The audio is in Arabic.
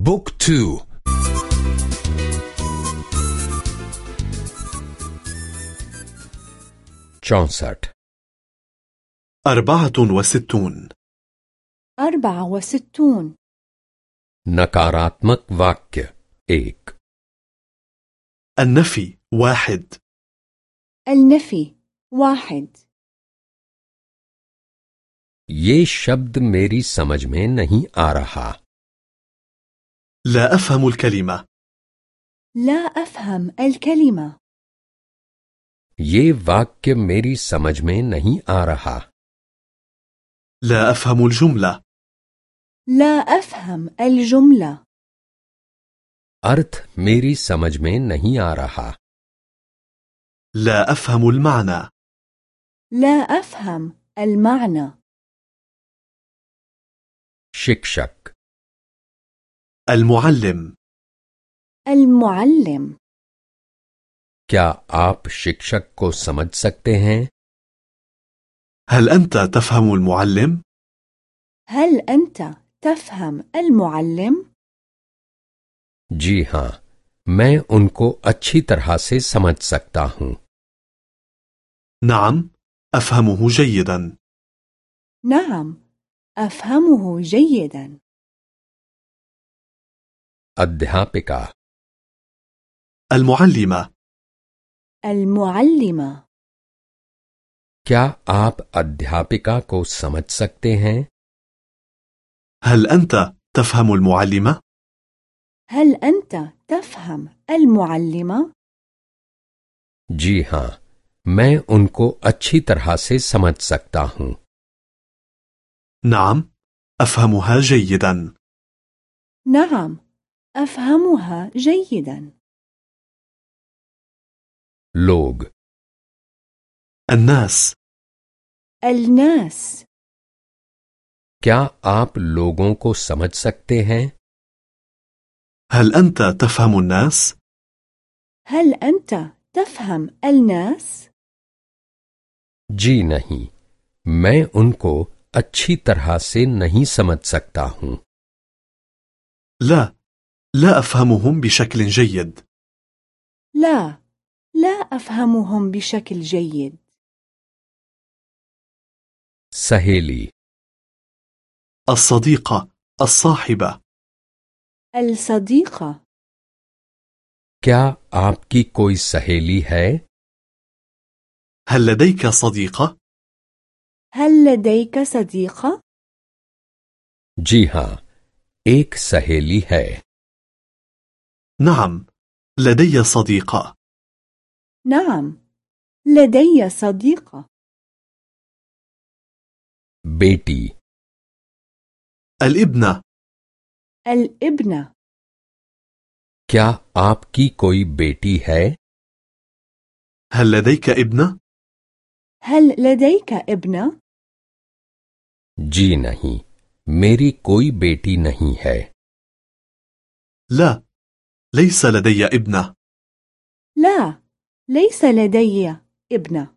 بوك تو चौसठ أربعة وستون أربعة وستون नकारात्मक वाक्य एक النفي واحد النفي واحد ये शब्द मेरी समझ में नहीं आ रहा لا أفهم الكلمة لا أفهم الكلمة ये वाक्य मेरी समझ में नहीं आ रहा لا أفهم الجملة لا أفهم الجملة अर्थ मेरी समझ में नहीं आ रहा لا أفهم المعنى لا أفهم المعنى शिक्षक المعلم المعلم क्या आप शिक्षक को समझ सकते हैं هل أنت تفهم المعلم؟ هل أنت تفهم المعلم؟ जी हाँ मैं उनको अच्छी तरह से समझ सकता हूँ نعم أفهمه جيدا نعم أفهمه جيدا अध्यापिका المعلمة المعلمة क्या आप अध्यापिका को समझ सकते हैं هل أنت تفهم المعلمة؟ هل أنت تفهم المعلمة؟ जी हाँ मैं उनको अच्छी तरह से समझ सकता हूँ نعم أفهمها جيدا نعم أفهمها جيدا लोग الناس الناس क्या आप लोगों को समझ सकते हैं هل أنت تفهم الناس؟ هل أنت تفهم الناس؟ जी नहीं मैं उनको अच्छी तरह से नहीं समझ सकता हूँ لا لا أفهمهم بشكل جيد لا لا أفهمهم بشكل جيد सहेली الصديقة الصاحبة الصديقة क्या आपकी कोई सहेली है هل لديك صديقة؟ هل لديك صديقة؟ जी हाँ एक सहेली है نعم لدي صديقة نعم لدي صديقة बेटी الابنة الابنة क्या आपकी कोई बेटी है هل لديك ابنة؟ هل لديك ابنة؟ जी नहीं मेरी कोई बेटी नहीं है لا ليس لدي ابنة. لا ليس لدي ابنة.